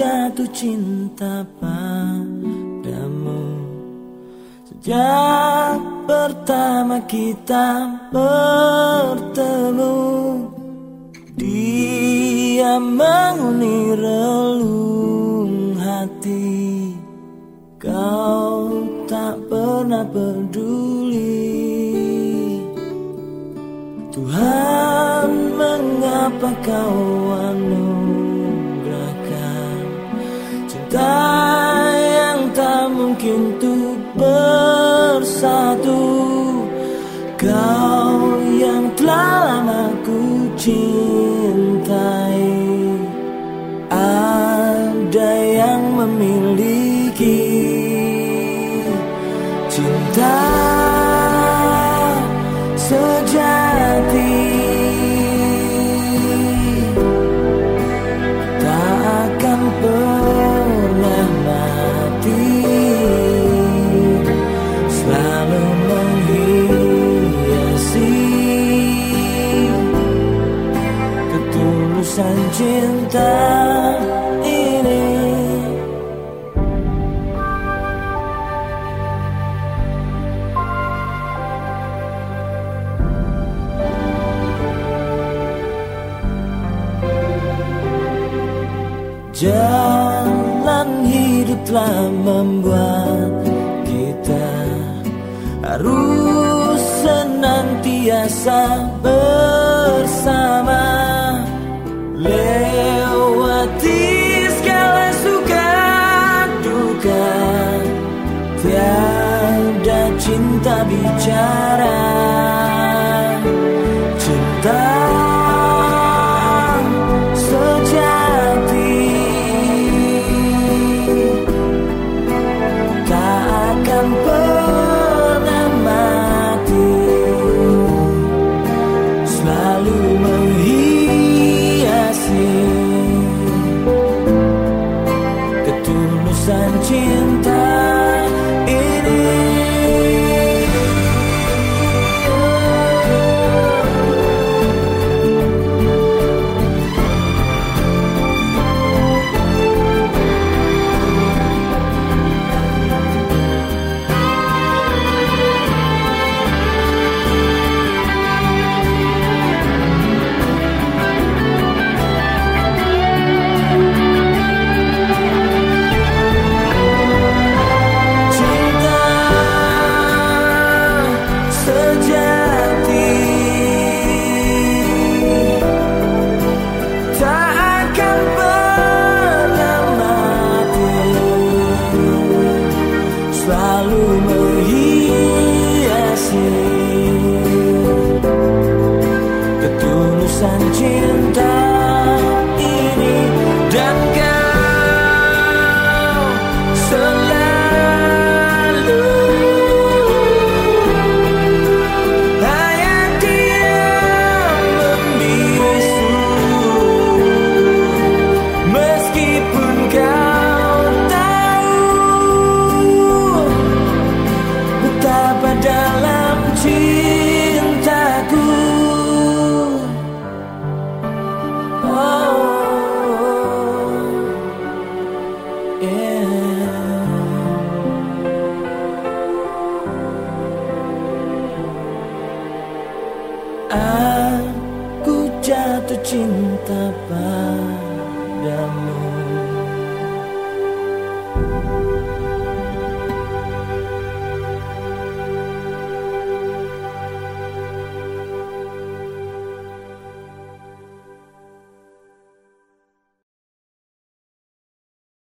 jatuh cinta padamu. Sejak pertama kita bertemu Dia menghuni relung hati. Kau tak pernah peduli. Tuhan mengapa kau anugerahkan Cinta yang tak mungkin untuk bersatu. Kau yang telah lama ku cintai. Ada yang memiliki cinta sejati Ketulusan cinta ini. Jalan hidup telah membuat kita harus senantiasa bersama Cinta menghiasi Ketulusan cinta jatuh cinta padamu